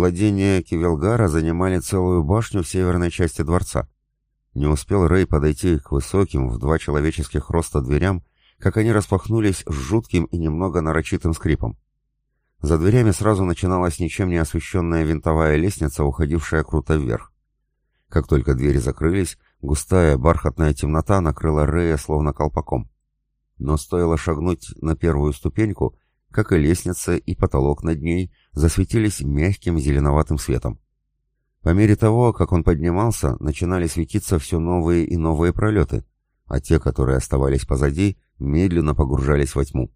Владения Кивелгара занимали целую башню в северной части дворца. Не успел Рэй подойти к высоким в два человеческих роста дверям, как они распахнулись с жутким и немного нарочитым скрипом. За дверями сразу начиналась ничем не освещенная винтовая лестница, уходившая круто вверх. Как только двери закрылись, густая бархатная темнота накрыла Рэя словно колпаком. Но стоило шагнуть на первую ступеньку, как и лестница и потолок над ней засветились мягким зеленоватым светом. По мере того, как он поднимался, начинали светиться все новые и новые пролеты, а те, которые оставались позади, медленно погружались во тьму.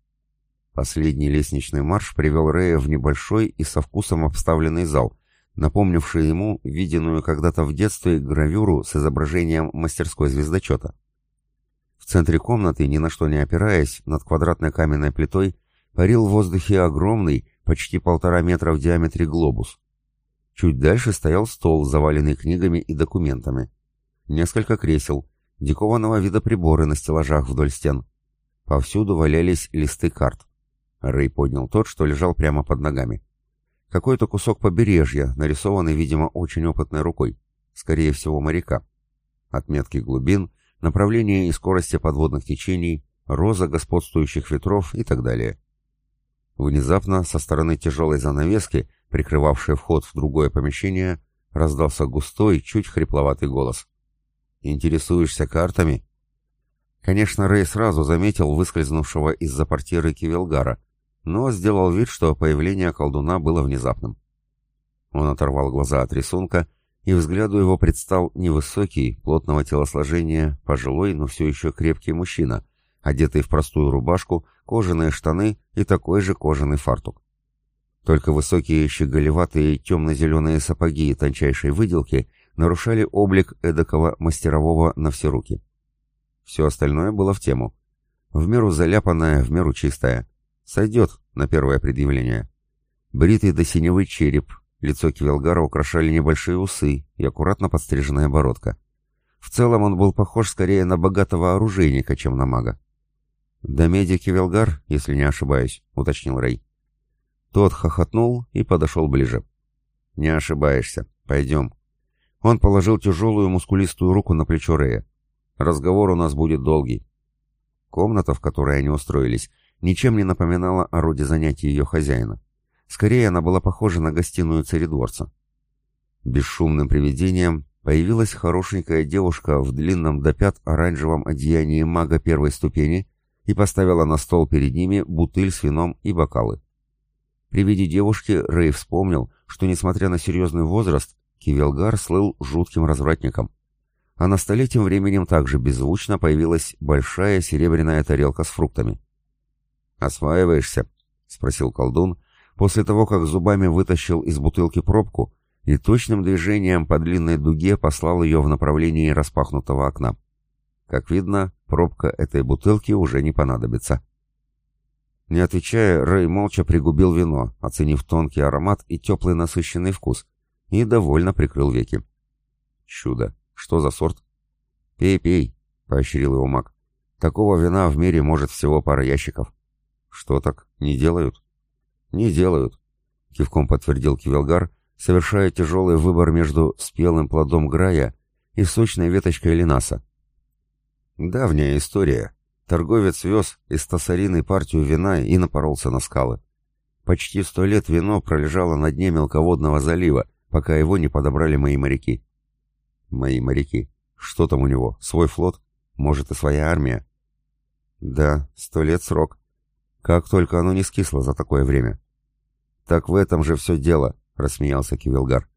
Последний лестничный марш привел Рея в небольшой и со вкусом обставленный зал, напомнивший ему виденную когда-то в детстве гравюру с изображением мастерской звездочета. В центре комнаты, ни на что не опираясь, над квадратной каменной плитой, парил в воздухе огромный, почти полтора метра в диаметре глобус. Чуть дальше стоял стол, заваленный книгами и документами. Несколько кресел, дикованного вида приборы на стеллажах вдоль стен. Повсюду валялись листы карт. Рэй поднял тот, что лежал прямо под ногами. Какой-то кусок побережья, нарисованный, видимо, очень опытной рукой. Скорее всего, моряка. Отметки глубин, направления и скорости подводных течений, роза господствующих ветров и так далее. Внезапно со стороны тяжелой занавески, прикрывавшей вход в другое помещение, раздался густой, чуть хрипловатый голос. «Интересуешься картами?» Конечно, Рэй сразу заметил выскользнувшего из-за портьеры Кивелгара, но сделал вид, что появление колдуна было внезапным. Он оторвал глаза от рисунка, и взгляду его предстал невысокий, плотного телосложения, пожилой, но все еще крепкий мужчина, одетый в простую рубашку, кожаные штаны и такой же кожаный фартук. Только высокие щеголеватые темно-зеленые сапоги и тончайшей выделки нарушали облик эдакого мастерового на все руки. Все остальное было в тему. В меру заляпанное, в меру чистое. Сойдет на первое предъявление. Бритый до синевый череп, лицо Кивелгара украшали небольшие усы и аккуратно подстриженная бородка. В целом он был похож скорее на богатого оружейника, чем на мага. «Домеди Кивелгар, если не ошибаюсь», — уточнил Рэй. Тот хохотнул и подошел ближе. «Не ошибаешься. Пойдем». Он положил тяжелую мускулистую руку на плечо Рэя. «Разговор у нас будет долгий». Комната, в которой они устроились, ничем не напоминала о роде занятий ее хозяина. Скорее, она была похожа на гостиную царедворца. Бесшумным привидением появилась хорошенькая девушка в длинном до пят оранжевом одеянии мага первой ступени и поставила на стол перед ними бутыль с вином и бокалы. При виде девушки Рэй вспомнил, что, несмотря на серьезный возраст, Кивелгар слыл жутким развратником. А на столе тем временем также беззвучно появилась большая серебряная тарелка с фруктами. «Осваиваешься?» — спросил колдун, после того, как зубами вытащил из бутылки пробку и точным движением по длинной дуге послал ее в направлении распахнутого окна. Как видно, пробка этой бутылки уже не понадобится. Не отвечая, Рэй молча пригубил вино, оценив тонкий аромат и теплый насыщенный вкус, и довольно прикрыл веки. Чудо! Что за сорт? «Пей, пей», — поощрил его маг. «Такого вина в мире может всего пара ящиков». «Что так? Не делают?» «Не делают», — кивком подтвердил Кивелгар, совершая тяжелый выбор между спелым плодом грая и сочной веточкой линаса. «Давняя история. Торговец вез из Тассарины партию вина и напоролся на скалы. Почти сто лет вино пролежало на дне мелководного залива, пока его не подобрали мои моряки». «Мои моряки. Что там у него? Свой флот? Может, и своя армия?» «Да, сто лет срок», как только оно не скисло за такое время. «Так в этом же все дело», — рассмеялся Кивилгар.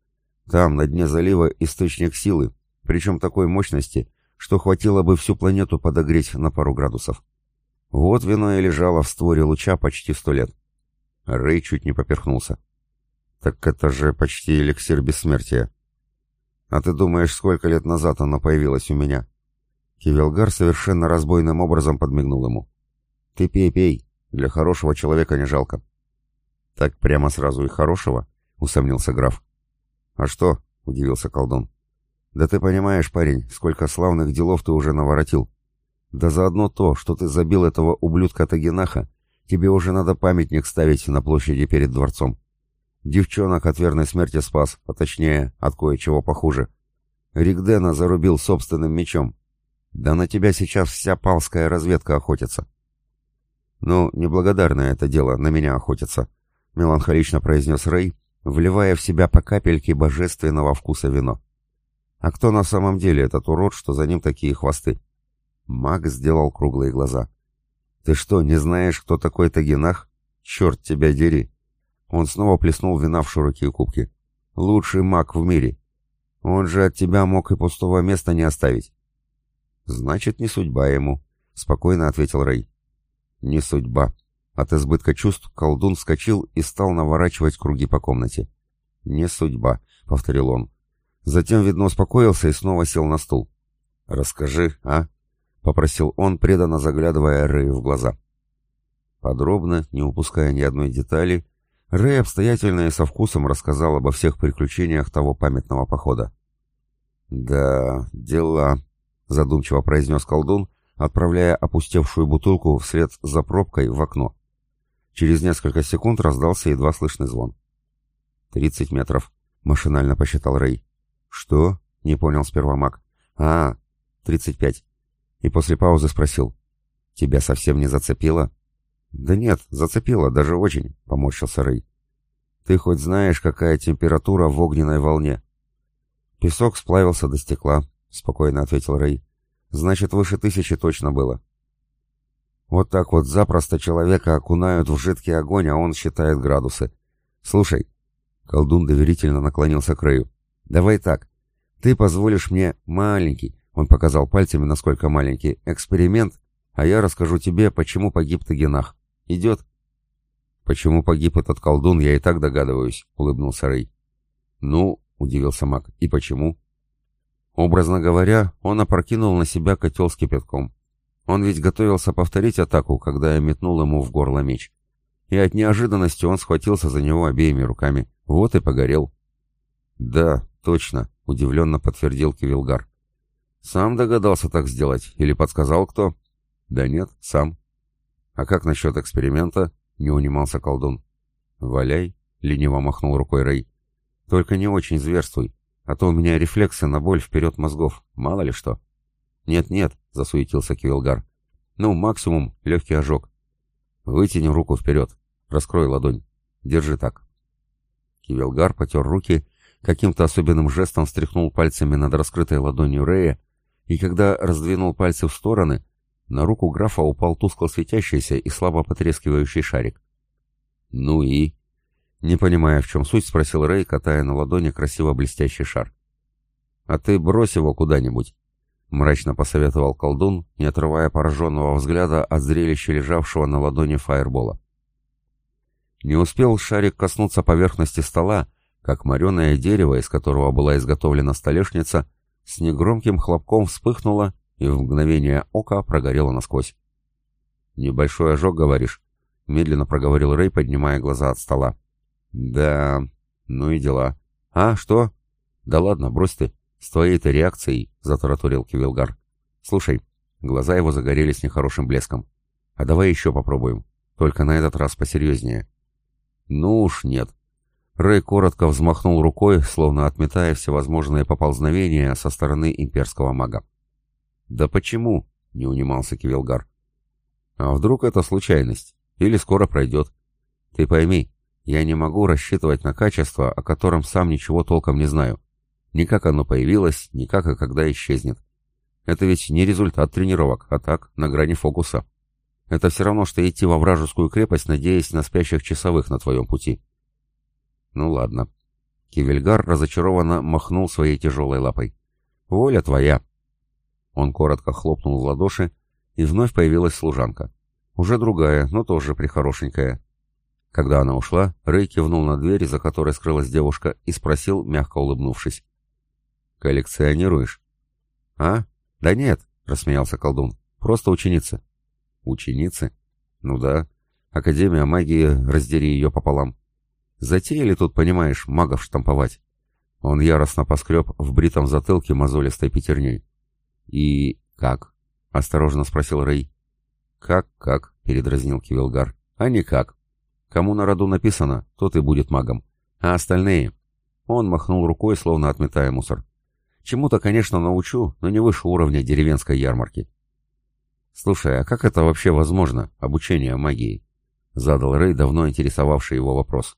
«Там, на дне залива, источник силы, причем такой мощности, что хватило бы всю планету подогреть на пару градусов. Вот вино и лежало в створе луча почти сто лет». Рэй чуть не поперхнулся. «Так это же почти эликсир бессмертия». «А ты думаешь, сколько лет назад оно появилось у меня?» Кивилгар совершенно разбойным образом подмигнул ему. «Ты пей, пей, для хорошего человека не жалко. Так прямо сразу и хорошего? Усомнился граф. А что? Удивился колдун. Да ты понимаешь, парень, сколько славных делов ты уже наворотил. Да заодно то, что ты забил этого ублюдка Тагинаха, тебе уже надо памятник ставить на площади перед дворцом. Девчонок от верной смерти спас, а точнее, от кое-чего похуже. Ригдена зарубил собственным мечом. Да на тебя сейчас вся палская разведка охотится. Ну, неблагодарное это дело на меня охотится, меланхолично произнес Рэй, вливая в себя по капельке божественного вкуса вино. А кто на самом деле этот урод, что за ним такие хвосты? Маг сделал круглые глаза. Ты что, не знаешь, кто такой Тагинах? Черт тебя дери! Он снова плеснул вина в широкие кубки. Лучший маг в мире. Он же от тебя мог и пустого места не оставить. Значит, не судьба ему, спокойно ответил Рэй. Не судьба. От избытка чувств колдун вскочил и стал наворачивать круги по комнате. «Не судьба», — повторил он. Затем, видно, успокоился и снова сел на стул. «Расскажи, а?» — попросил он, преданно заглядывая Рэю в глаза. Подробно, не упуская ни одной детали, Рэй обстоятельно и со вкусом рассказал обо всех приключениях того памятного похода. «Да, дела», — задумчиво произнес колдун, отправляя опустевшую бутылку вслед за пробкой в окно. Через несколько секунд раздался едва слышный звон. «Тридцать метров», — машинально посчитал Рэй. «Что?» — не понял сперва маг. «А, тридцать пять». И после паузы спросил. «Тебя совсем не зацепило?» «Да нет, зацепило, даже очень», — поморщился Рэй. «Ты хоть знаешь, какая температура в огненной волне?» «Песок сплавился до стекла», — спокойно ответил Рэй. «Значит, выше тысячи точно было». Вот так вот запросто человека окунают в жидкий огонь, а он считает градусы. «Слушай», — колдун доверительно наклонился к Рэю, — «давай так. Ты позволишь мне маленький, он показал пальцами, насколько маленький, эксперимент, а я расскажу тебе, почему погиб Тагенах. Идет?» «Почему погиб этот колдун, я и так догадываюсь», — улыбнулся Рэй. «Ну», — удивился маг, — «и почему?» Образно говоря, он опрокинул на себя котел с кипятком. Он ведь готовился повторить атаку, когда я метнул ему в горло меч. И от неожиданности он схватился за него обеими руками. Вот и погорел. «Да, точно», — удивленно подтвердил Кивилгар. «Сам догадался так сделать? Или подсказал кто?» «Да нет, сам». «А как насчет эксперимента?» — не унимался колдун. «Валяй», — лениво махнул рукой Рэй. «Только не очень зверствуй, а то у меня рефлексы на боль вперед мозгов, мало ли что». «Нет-нет», — засуетился Кивилгар. «Ну, максимум легкий ожог». «Вытяни руку вперед, раскрой ладонь. Держи так». Кивилгар потер руки, каким-то особенным жестом встряхнул пальцами над раскрытой ладонью Рея, и когда раздвинул пальцы в стороны, на руку графа упал тускло светящийся и слабо потрескивающий шарик. «Ну и?» Не понимая, в чем суть, спросил Рэй, катая на ладони красиво блестящий шар. «А ты брось его куда-нибудь», — мрачно посоветовал колдун, не отрывая пораженного взгляда от зрелища лежавшего на ладони фаербола. Не успел шарик коснуться поверхности стола, как мореное дерево, из которого была изготовлена столешница, с негромким хлопком вспыхнуло и в мгновение ока прогорело насквозь. «Небольшой ожог, говоришь?» — медленно проговорил Рэй, поднимая глаза от стола. «Да, ну и дела. А, что?» «Да ладно, брось ты. С твоей-то реакцией», — затараторил Кивилгар. «Слушай». Глаза его загорелись нехорошим блеском. «А давай еще попробуем. Только на этот раз посерьезнее». «Ну уж нет». Рэй коротко взмахнул рукой, словно отметая всевозможные поползновения со стороны имперского мага. «Да почему?» — не унимался Кивилгар. «А вдруг это случайность? Или скоро пройдет? Ты пойми, я не могу рассчитывать на качество, о котором сам ничего толком не знаю. Ни как оно появилось, ни как и когда исчезнет. Это ведь не результат тренировок, а так, на грани фокуса. Это все равно, что идти во вражескую крепость, надеясь на спящих часовых на твоем пути. Ну ладно. Кивельгар разочарованно махнул своей тяжелой лапой. Воля твоя. Он коротко хлопнул в ладоши, и вновь появилась служанка. Уже другая, но тоже прихорошенькая. Когда она ушла, Рэй кивнул на дверь, за которой скрылась девушка, и спросил, мягко улыбнувшись. «Коллекционируешь?» «А? Да нет», — рассмеялся колдун. «Просто ученица». «Ученицы?» «Ну да. Академия магии, раздери ее пополам. Затеяли тут, понимаешь, магов штамповать». Он яростно поскреб в бритом затылке мозолистой пятерней. «И как?» — осторожно спросил Рэй. «Как-как?» — передразнил Кивилгар. «А никак. Кому на роду написано, тот и будет магом. А остальные? Он махнул рукой, словно отметая мусор. Чему-то, конечно, научу, но не выше уровня деревенской ярмарки. «Слушай, а как это вообще возможно, обучение магии?» — задал Рэй, давно интересовавший его вопрос.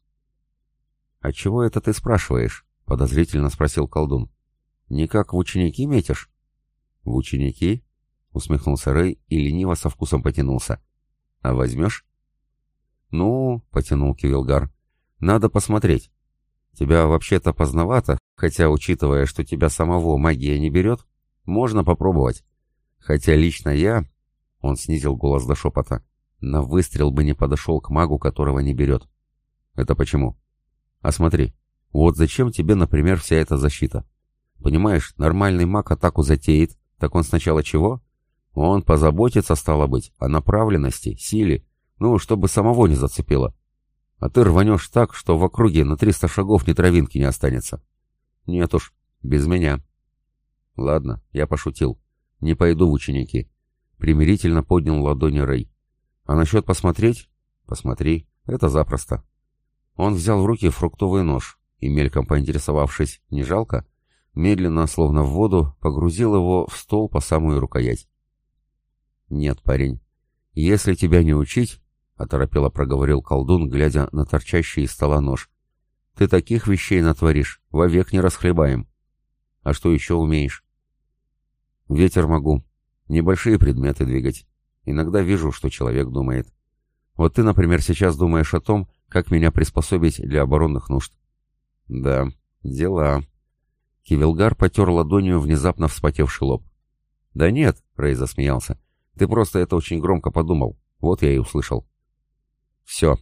«А чего это ты спрашиваешь?» — подозрительно спросил колдун. «Никак в ученики метишь?» «В ученики?» — усмехнулся Рэй и лениво со вкусом потянулся. «А возьмешь?» «Ну», — потянул Кивилгар, — «надо посмотреть. Тебя вообще-то поздновато, хотя, учитывая, что тебя самого магия не берет, можно попробовать. Хотя лично я...» — он снизил голос до шепота. «На выстрел бы не подошел к магу, которого не берет». «Это почему?» «А смотри, вот зачем тебе, например, вся эта защита? Понимаешь, нормальный маг атаку затеет, так он сначала чего? Он позаботится, стало быть, о направленности, силе, ну, чтобы самого не зацепило. А ты рванешь так, что в округе на триста шагов ни травинки не останется. Нет уж, без меня. Ладно, я пошутил. Не пойду в ученики. Примирительно поднял ладони Рэй. А насчет посмотреть? Посмотри, это запросто. Он взял в руки фруктовый нож и, мельком поинтересовавшись, не жалко, медленно, словно в воду, погрузил его в стол по самую рукоять. «Нет, парень, если тебя не учить, — оторопело проговорил колдун, глядя на торчащий из стола нож, — ты таких вещей натворишь, вовек не расхлебаем. А что еще умеешь?» «Ветер могу. Небольшие предметы двигать. Иногда вижу, что человек думает. Вот ты, например, сейчас думаешь о том, как меня приспособить для оборонных нужд». «Да, дела». Кивилгар потер ладонью внезапно вспотевший лоб. «Да нет», — Рэй засмеялся, ты просто это очень громко подумал. Вот я и услышал. Все.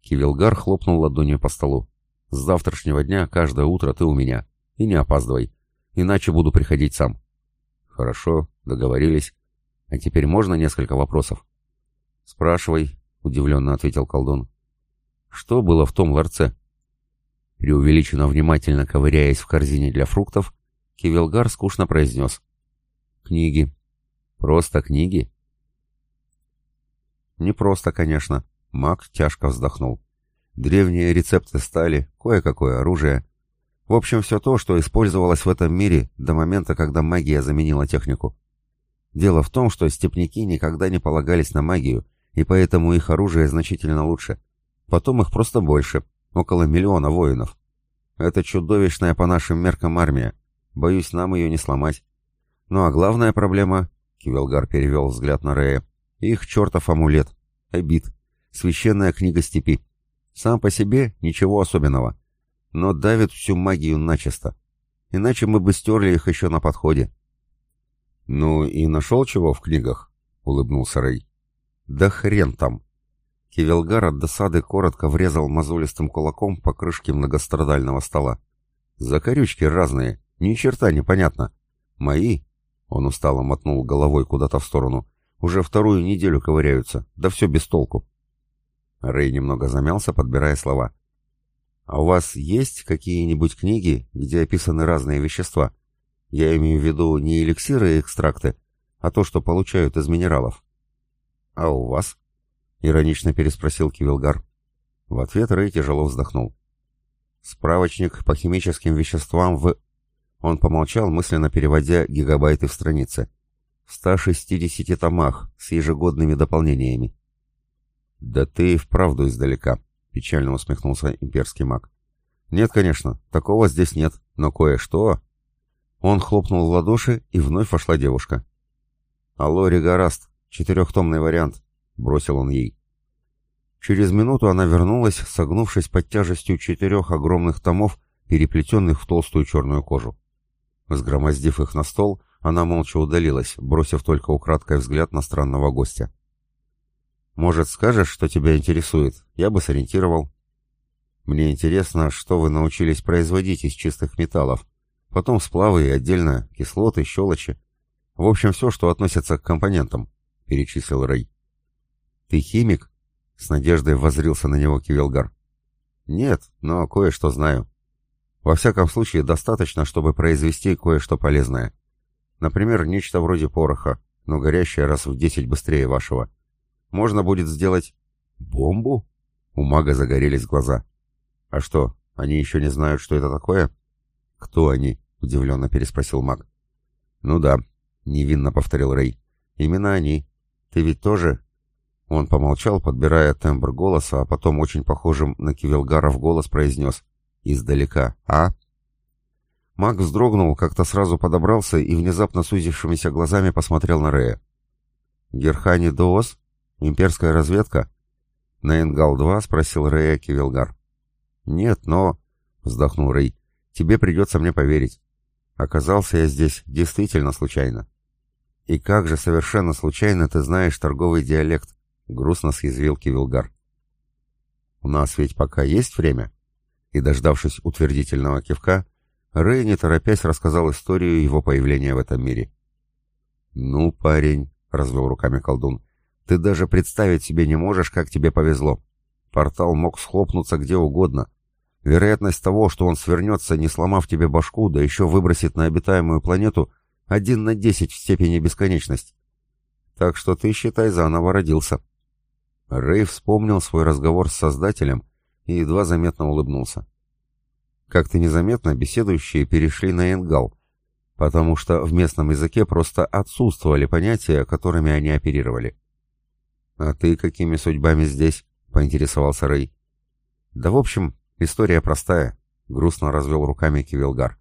Кивилгар хлопнул ладонью по столу. С завтрашнего дня каждое утро ты у меня. И не опаздывай. Иначе буду приходить сам. Хорошо, договорились. А теперь можно несколько вопросов? Спрашивай, удивленно ответил колдун. Что было в том ларце? Преувеличенно внимательно ковыряясь в корзине для фруктов, Кивилгар скучно произнес. Книги. Просто книги? Не просто, конечно. Маг тяжко вздохнул. Древние рецепты стали, кое-какое оружие. В общем, все то, что использовалось в этом мире до момента, когда магия заменила технику. Дело в том, что степняки никогда не полагались на магию, и поэтому их оружие значительно лучше. Потом их просто больше, около миллиона воинов. Это чудовищная по нашим меркам армия. Боюсь, нам ее не сломать. Ну а главная проблема, Кивелгар перевел взгляд на Рея, их чертов амулет. Эбит. Священная книга степи. Сам по себе ничего особенного. Но давит всю магию начисто. Иначе мы бы стерли их еще на подходе. «Ну и нашел чего в книгах?» — улыбнулся Рэй. «Да хрен там!» Кивелгар от досады коротко врезал мозолистым кулаком по крышке многострадального стола. «Закорючки разные, ни черта непонятно. Мои?» — он устало мотнул головой куда-то в сторону. Уже вторую неделю ковыряются, да все без толку. Рэй немного замялся, подбирая слова. «А у вас есть какие-нибудь книги, где описаны разные вещества? Я имею в виду не эликсиры и экстракты, а то, что получают из минералов». «А у вас?» — иронично переспросил Кивилгар. В ответ Рэй тяжело вздохнул. «Справочник по химическим веществам в...» Он помолчал, мысленно переводя гигабайты в страницы в 160 томах с ежегодными дополнениями. «Да ты и вправду издалека», — печально усмехнулся имперский маг. «Нет, конечно, такого здесь нет, но кое-что...» Он хлопнул в ладоши, и вновь вошла девушка. «Алло, Регараст, четырехтомный вариант», — бросил он ей. Через минуту она вернулась, согнувшись под тяжестью четырех огромных томов, переплетенных в толстую черную кожу. Сгромоздив их на стол, она молча удалилась, бросив только украдкой взгляд на странного гостя. «Может, скажешь, что тебя интересует? Я бы сориентировал». «Мне интересно, что вы научились производить из чистых металлов. Потом сплавы и отдельно кислоты, щелочи. В общем, все, что относится к компонентам», — перечислил Рэй. «Ты химик?» — с надеждой возрился на него Кивелгар. «Нет, но кое-что знаю. Во всяком случае, достаточно, чтобы произвести кое-что полезное. Например, нечто вроде пороха, но горящее раз в десять быстрее вашего. Можно будет сделать... Бомбу? У мага загорелись глаза. А что, Они еще не знают, что это такое?» «Кто они?» — удивленно переспросил маг. «Ну да», — невинно повторил Рэй. «Именно они. Ты ведь тоже...» Он помолчал, подбирая тембр голоса, а потом очень похожим на Кивелгара в голос произнес «Издалека, а?» Маг вздрогнул, как-то сразу подобрался и внезапно сузившимися глазами посмотрел на Рея. «Герхани Доос? Имперская разведка?» «На Энгал-2?» — спросил Рея Кивелгар. «Нет, но...» — вздохнул Рэй. «Тебе придется мне поверить. Оказался я здесь действительно случайно». «И как же совершенно случайно ты знаешь торговый диалект?» Грустно съязвил Кивилгар. «У нас ведь пока есть время?» И, дождавшись утвердительного кивка, Рэй, не торопясь, рассказал историю его появления в этом мире. «Ну, парень», — развел руками колдун, — «ты даже представить себе не можешь, как тебе повезло. Портал мог схлопнуться где угодно. Вероятность того, что он свернется, не сломав тебе башку, да еще выбросит на обитаемую планету, один на десять в степени бесконечность. Так что ты, считай, заново родился». Рэй вспомнил свой разговор с Создателем и едва заметно улыбнулся. Как-то незаметно беседующие перешли на Энгал, потому что в местном языке просто отсутствовали понятия, которыми они оперировали. «А ты какими судьбами здесь?» — поинтересовался Рэй. «Да в общем, история простая», — грустно развел руками Кивилгар.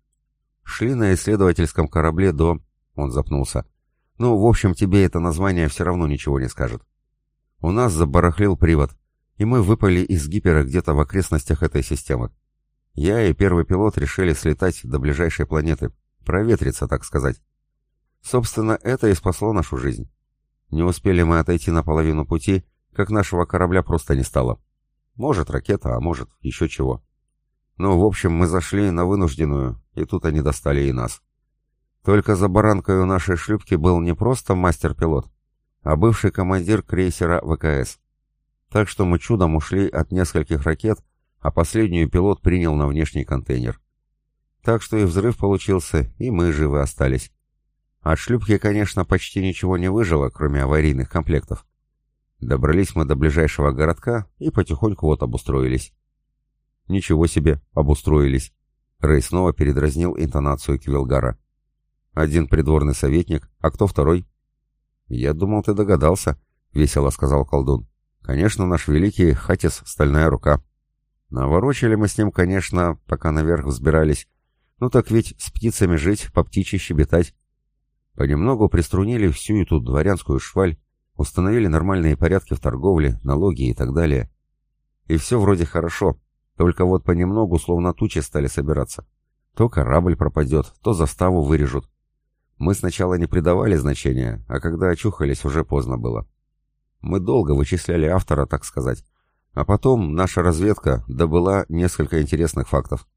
«Шли на исследовательском корабле до...» — он запнулся. «Ну, в общем, тебе это название все равно ничего не скажет. У нас забарахлил привод, и мы выпали из гипера где-то в окрестностях этой системы. Я и первый пилот решили слетать до ближайшей планеты, проветриться, так сказать. Собственно, это и спасло нашу жизнь. Не успели мы отойти на половину пути, как нашего корабля просто не стало. Может, ракета, а может, еще чего. Ну, в общем, мы зашли на вынужденную, и тут они достали и нас. Только за баранкой у нашей шлюпки был не просто мастер-пилот, а бывший командир крейсера ВКС. Так что мы чудом ушли от нескольких ракет, а последнюю пилот принял на внешний контейнер. Так что и взрыв получился, и мы живы остались. От шлюпки, конечно, почти ничего не выжило, кроме аварийных комплектов. Добрались мы до ближайшего городка и потихоньку вот обустроились. Ничего себе, обустроились. Рэй снова передразнил интонацию Квилгара. Один придворный советник, а кто второй? «Я думал, ты догадался», — весело сказал колдун. «Конечно, наш великий Хатис — стальная рука. Наворочили мы с ним, конечно, пока наверх взбирались. Ну так ведь с птицами жить, по птичьи щебетать. Понемногу приструнили всю эту дворянскую шваль, установили нормальные порядки в торговле, налоги и так далее. И все вроде хорошо, только вот понемногу словно тучи стали собираться. То корабль пропадет, то заставу вырежут. Мы сначала не придавали значения, а когда очухались, уже поздно было. Мы долго вычисляли автора, так сказать. А потом наша разведка добыла несколько интересных фактов.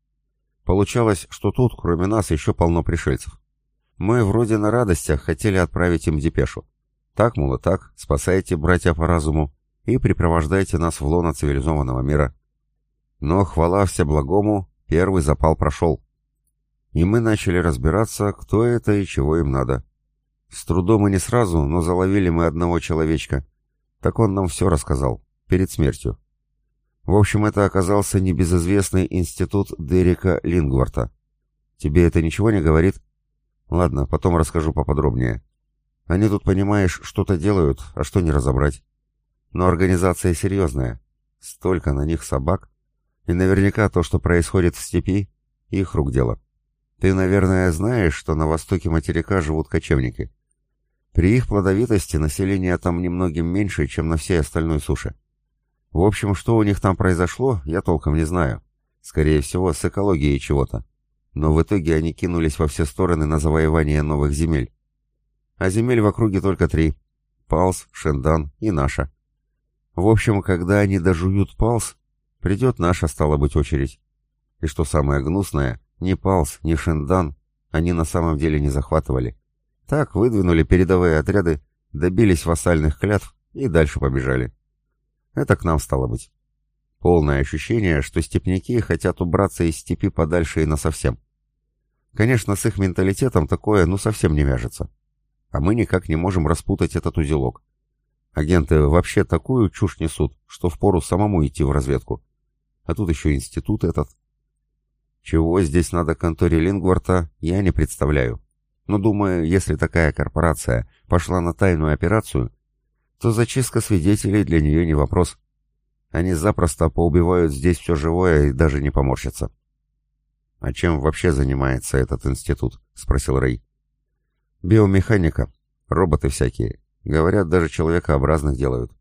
Получалось, что тут, кроме нас, еще полно пришельцев. Мы вроде на радостях хотели отправить им депешу. Так, мол, и так, спасайте, братья по разуму, и припровождайте нас в лоно цивилизованного мира. Но, хвала всеблагому, первый запал прошел и мы начали разбираться, кто это и чего им надо. С трудом и не сразу, но заловили мы одного человечка. Так он нам все рассказал, перед смертью. В общем, это оказался небезызвестный институт Дерека Лингварта. Тебе это ничего не говорит? Ладно, потом расскажу поподробнее. Они тут, понимаешь, что-то делают, а что не разобрать. Но организация серьезная. Столько на них собак. И наверняка то, что происходит в степи, их рук дело. Ты, наверное, знаешь, что на востоке материка живут кочевники. При их плодовитости население там немногим меньше, чем на всей остальной суше. В общем, что у них там произошло, я толком не знаю. Скорее всего, с экологией чего-то. Но в итоге они кинулись во все стороны на завоевание новых земель. А земель в округе только три. Палс, Шендан и наша. В общем, когда они дожуют Палс, придет наша, стала быть, очередь. И что самое гнусное, ни Палс, ни Шендан они на самом деле не захватывали. Так выдвинули передовые отряды, добились вассальных клятв и дальше побежали. Это к нам стало быть. Полное ощущение, что степняки хотят убраться из степи подальше и насовсем. Конечно, с их менталитетом такое ну совсем не вяжется. А мы никак не можем распутать этот узелок. Агенты вообще такую чушь несут, что впору самому идти в разведку. А тут еще институт этот. Чего здесь надо конторе Лингварта, я не представляю. Но думаю, если такая корпорация пошла на тайную операцию, то зачистка свидетелей для нее не вопрос. Они запросто поубивают здесь все живое и даже не поморщатся. «А чем вообще занимается этот институт?» — спросил Рэй. «Биомеханика. Роботы всякие. Говорят, даже человекообразных делают.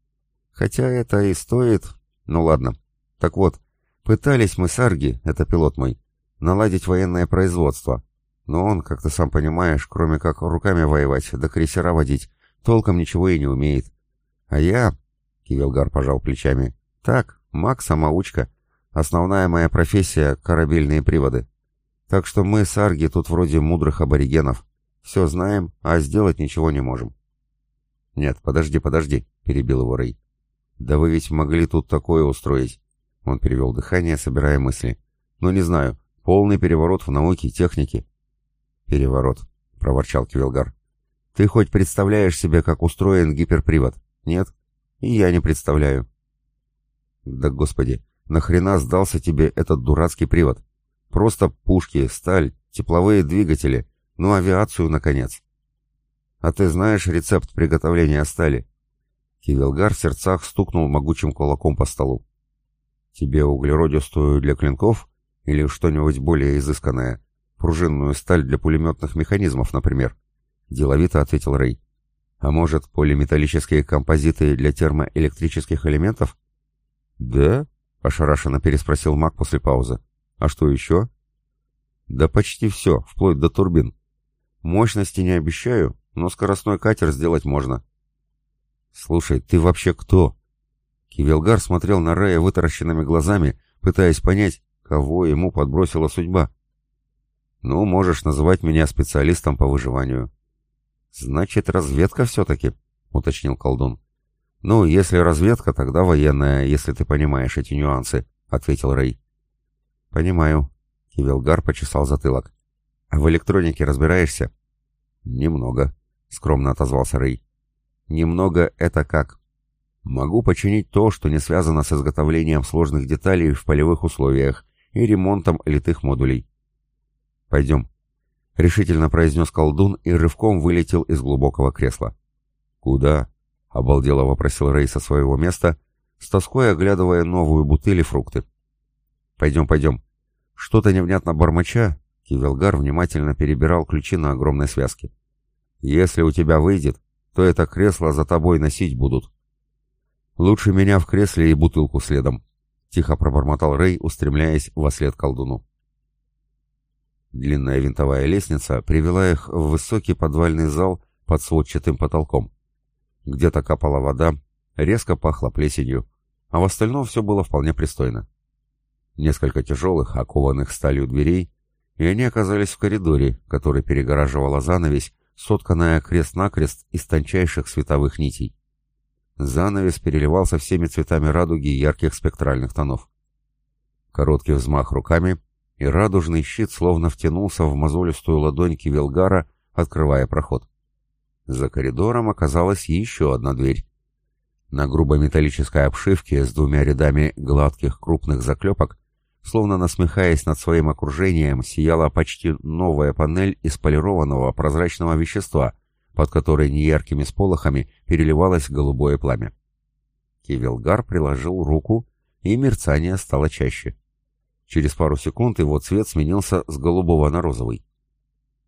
Хотя это и стоит... Ну ладно. Так вот, пытались мы с Арги, это пилот мой, наладить военное производство. Но он, как ты сам понимаешь, кроме как руками воевать, да крейсера водить, толком ничего и не умеет. А я, Кивелгар пожал плечами, так, маг-самоучка. Основная моя профессия — корабельные приводы. Так что мы с Арги тут вроде мудрых аборигенов. Все знаем, а сделать ничего не можем. Нет, подожди, подожди, перебил его Рэй. Да вы ведь могли тут такое устроить. Он перевел дыхание, собирая мысли. Ну не знаю, полный переворот в науке, технике. Переворот, проворчал Кивелгар. Ты хоть представляешь себе, как устроен гиперпривод? Нет? И я не представляю. Да господи, нахрена сдался тебе этот дурацкий привод? Просто пушки, сталь, тепловые двигатели, ну авиацию, наконец. А ты знаешь рецепт приготовления стали? Кивелгар в сердцах стукнул могучим кулаком по столу. Тебе углеродистую для клинков или что-нибудь более изысканное? Пружинную сталь для пулеметных механизмов, например? Деловито ответил Рэй. А может, полиметаллические композиты для термоэлектрических элементов? Да? Ошарашенно переспросил Мак после паузы. А что еще? Да почти все, вплоть до турбин. Мощности не обещаю, но скоростной катер сделать можно. Слушай, ты вообще кто? Кивелгар смотрел на Рая вытаращенными глазами, пытаясь понять, кого ему подбросила судьба. Ну, можешь называть меня специалистом по выживанию. Значит, разведка все-таки, уточнил колдун. Ну, если разведка, тогда военная, если ты понимаешь эти нюансы, ответил Рэй. «Понимаю», — Кивелгар почесал затылок. «А в электронике разбираешься?» «Немного», — скромно отозвался Рэй. «Немного — это как?» «Могу починить то, что не связано с изготовлением сложных деталей в полевых условиях и ремонтом литых модулей». «Пойдем», — решительно произнес колдун и рывком вылетел из глубокого кресла. «Куда?» — обалдело вопросил Рэй со своего места, с тоской оглядывая новую бутыль и фрукты. «Пойдем, пойдем». Что-то невнятно бормоча, Кивелгар внимательно перебирал ключи на огромной связке. «Если у тебя выйдет, то это кресло за тобой носить будут». «Лучше меня в кресле и бутылку следом», — тихо пробормотал Рэй, устремляясь во след колдуну. Длинная винтовая лестница привела их в высокий подвальный зал под сводчатым потолком. Где-то капала вода, резко пахло плесенью, а в остальном все было вполне пристойно несколько тяжелых, окованных сталью дверей, и они оказались в коридоре, который перегораживала занавесь, сотканная крест-накрест из тончайших световых нитей. Занавес переливался всеми цветами радуги ярких спектральных тонов. Короткий взмах руками, и радужный щит словно втянулся в мозолистую ладонь Кивелгара, открывая проход. За коридором оказалась еще одна дверь. На грубой металлической обшивке с двумя рядами гладких крупных заклепок Словно насмехаясь над своим окружением, сияла почти новая панель из полированного прозрачного вещества, под которой неяркими сполохами переливалось голубое пламя. Кивелгар приложил руку, и мерцание стало чаще. Через пару секунд его цвет сменился с голубого на розовый.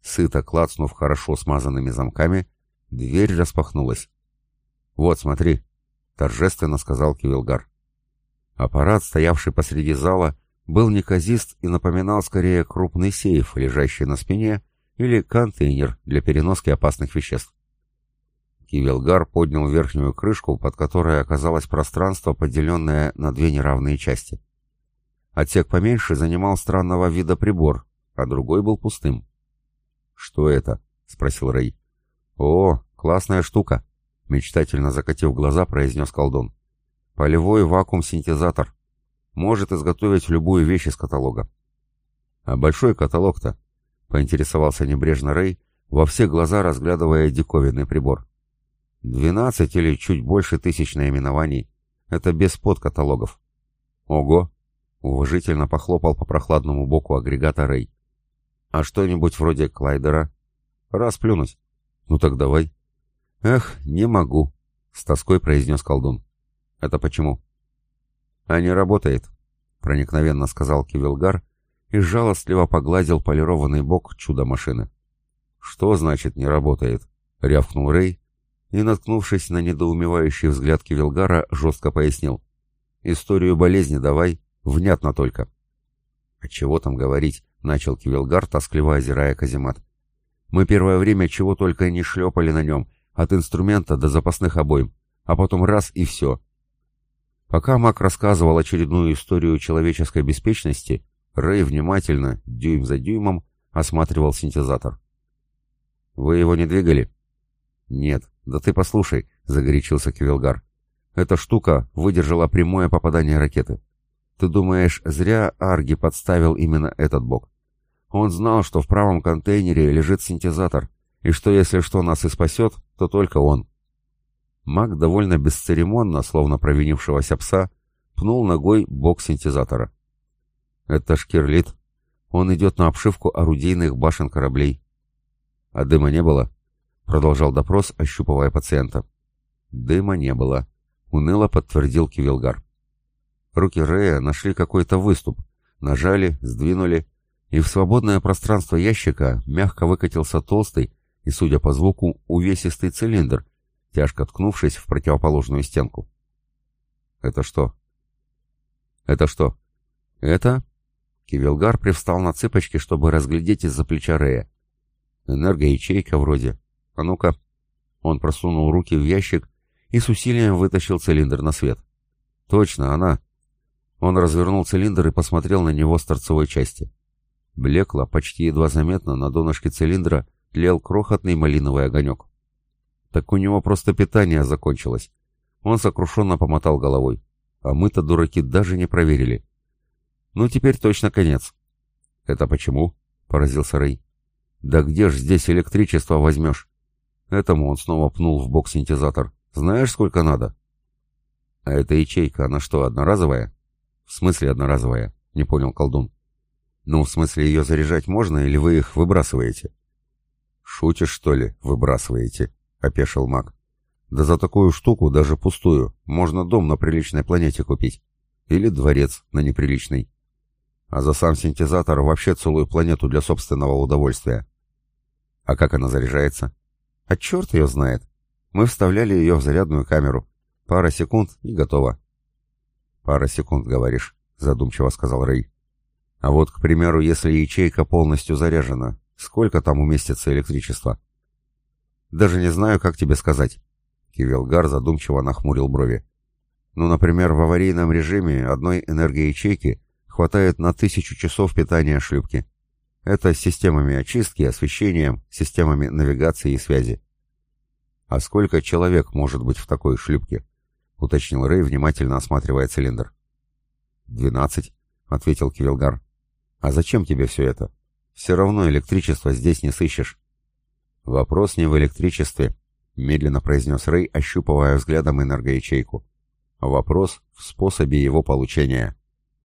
Сыто клацнув хорошо смазанными замками, дверь распахнулась. «Вот, смотри», — торжественно сказал Кивилгар. Аппарат, стоявший посреди зала, был неказист и напоминал скорее крупный сейф, лежащий на спине, или контейнер для переноски опасных веществ. Кивелгар поднял верхнюю крышку, под которой оказалось пространство, поделенное на две неравные части. Отсек поменьше занимал странного вида прибор, а другой был пустым. «Что это?» — спросил Рэй. «О, классная штука!» — мечтательно закатив глаза, произнес колдун. «Полевой вакуум-синтезатор может изготовить любую вещь из каталога. А большой каталог-то, поинтересовался небрежно Рэй, во все глаза разглядывая диковинный прибор. Двенадцать или чуть больше тысяч наименований. Это без подкаталогов. Ого! Уважительно похлопал по прохладному боку агрегата Рэй. А что-нибудь вроде Клайдера? Расплюнуть. Ну так давай. Эх, не могу, с тоской произнес колдун. Это почему? А не работает, проникновенно сказал Кивилгар и жалостливо погладил полированный бок чудо-машины. Что значит не работает? рявкнул Рэй и, наткнувшись на недоумевающий взгляд Кивилгара, жестко пояснил. «Историю болезни давай, внятно только». «А чего там говорить?» — начал Кивилгар, тоскливо озирая каземат. «Мы первое время чего только не шлепали на нем, от инструмента до запасных обоим, а потом раз и все». Пока Мак рассказывал очередную историю человеческой беспечности, Рэй внимательно, дюйм за дюймом, осматривал синтезатор. «Вы его не двигали?» «Нет, да ты послушай», — загорячился Кивилгар. «Эта штука выдержала прямое попадание ракеты. Ты думаешь, зря Арги подставил именно этот бок? Он знал, что в правом контейнере лежит синтезатор, и что если что нас и спасет, то только он». Маг довольно бесцеремонно, словно провинившегося пса, пнул ногой бок синтезатора. «Это шкирлит. Он идет на обшивку орудийных башен кораблей». «А дыма не было?» Продолжал допрос, ощупывая пациента. Дыма не было. Уныло подтвердил Кивилгар. Руки Рея нашли какой-то выступ. Нажали, сдвинули, и в свободное пространство ящика мягко выкатился толстый и, судя по звуку, увесистый цилиндр, тяжко ткнувшись в противоположную стенку. «Это что?» «Это что?» «Это...» Кивилгар привстал на цыпочки, чтобы разглядеть из-за плеча Рея. «Энергоячейка вроде. «А ну-ка». Он просунул руки в ящик и с усилием вытащил цилиндр на свет. «Точно, она». Он развернул цилиндр и посмотрел на него с торцевой части. Блекло, почти едва заметно, на донышке цилиндра тлел крохотный малиновый огонек. Так у него просто питание закончилось. Он сокрушенно помотал головой. А мы-то, дураки, даже не проверили. Ну, теперь точно конец. «Это почему?» — поразился Рэй. «Да где ж здесь электричество возьмешь? Этому он снова пнул в бок синтезатор. «Знаешь, сколько надо?» «А эта ячейка, она что, одноразовая?» «В смысле одноразовая?» — не понял колдун. «Ну, в смысле, ее заряжать можно, или вы их выбрасываете?» «Шутишь, что ли, выбрасываете?» — опешил маг. «Да за такую штуку, даже пустую, можно дом на приличной планете купить. Или дворец на неприличной. А за сам синтезатор вообще целую планету для собственного удовольствия. А как она заряжается?» А черт ее знает. Мы вставляли ее в зарядную камеру. Пара секунд и готово. Пара секунд, говоришь, задумчиво сказал Рэй. А вот, к примеру, если ячейка полностью заряжена, сколько там уместится электричества? Даже не знаю, как тебе сказать. Кивелгар задумчиво нахмурил брови. Ну, например, в аварийном режиме одной энергоячейки хватает на тысячу часов питания шлюпки. Это с системами очистки, освещением, системами навигации и связи. «А сколько человек может быть в такой шлюпке?» — уточнил Рэй, внимательно осматривая цилиндр. «Двенадцать», — ответил Кивилгар. «А зачем тебе все это? Все равно электричество здесь не сыщешь». «Вопрос не в электричестве», — медленно произнес Рэй, ощупывая взглядом энергоячейку. «Вопрос в способе его получения».